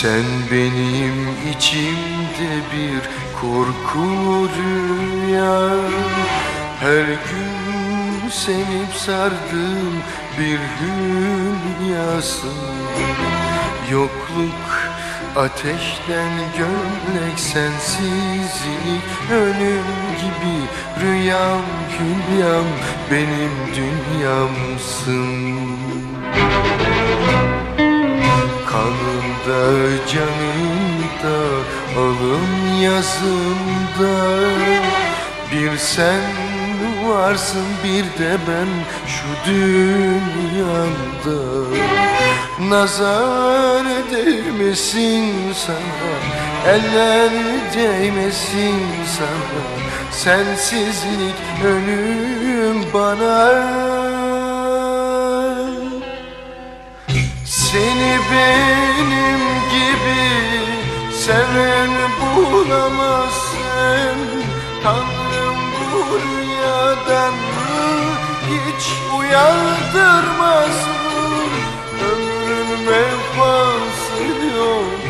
Sen benim içimde bir korku rüya Her gün sevip sardığım bir hülyasın Yokluk ateşten gömlek sensizlik Ölüm gibi rüyam hülyam benim dünyamsın Kanımda canımda alın yazımda. Bir sen varsın bir de ben şu dünyada Nazar değmesin sana Eller değmesin sana. Sensizlik ölüm bana Seni benim gibi seven bulamazsın. Tanrım bu rüyadan hiç uyandırmasın Ömrün vefası yok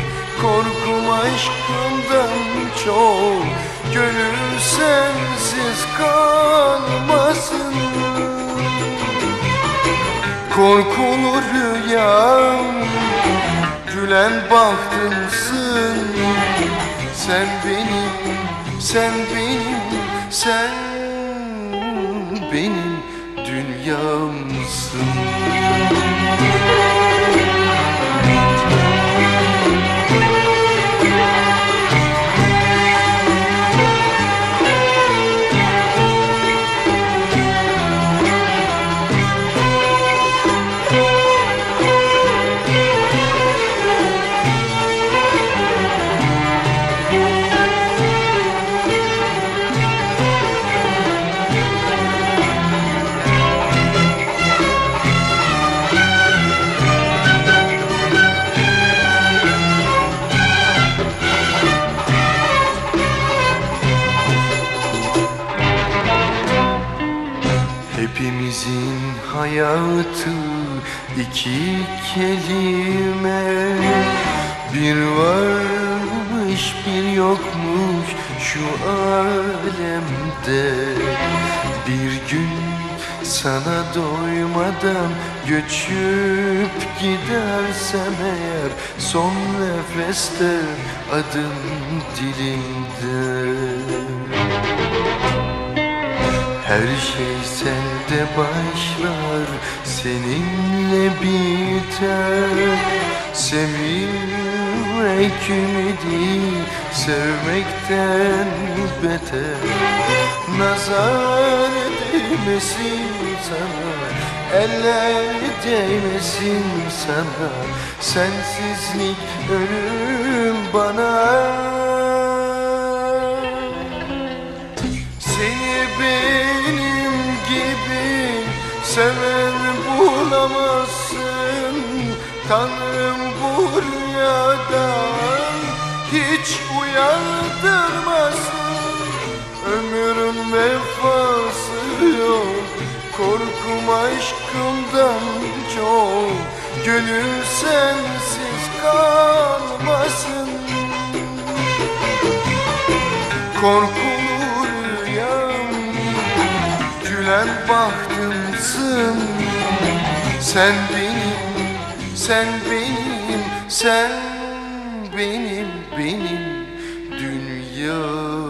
Korkum aşkından çok. Gönül sensiz kalmasın Korkulu rüyam Gülen bahtımsın. Sen benim, sen benim, sen benim dünyamsın Hepimizin hayatı iki kelime. Bir varmış bir yokmuş şu alemde. Bir gün sana doymadan göçüp gidersem eğer Son nefeste adım dilimde her şey sende başlar, seninle biter. Sevilmek ümidi, sevmekten beter. Nazar değmesin sana, eller değmesin sana. Sensizlik ölüm bana bulamazsın. Tanrım bu rüyadan hiç uyandırmasın Ömrüm vefası yok. Korkum aşkımdan çok. Gönül sensiz kalmasın. Korkulu rüyam. Gülen bahtımsın Sen benim, sen benim, sen benim, benim dünyamsın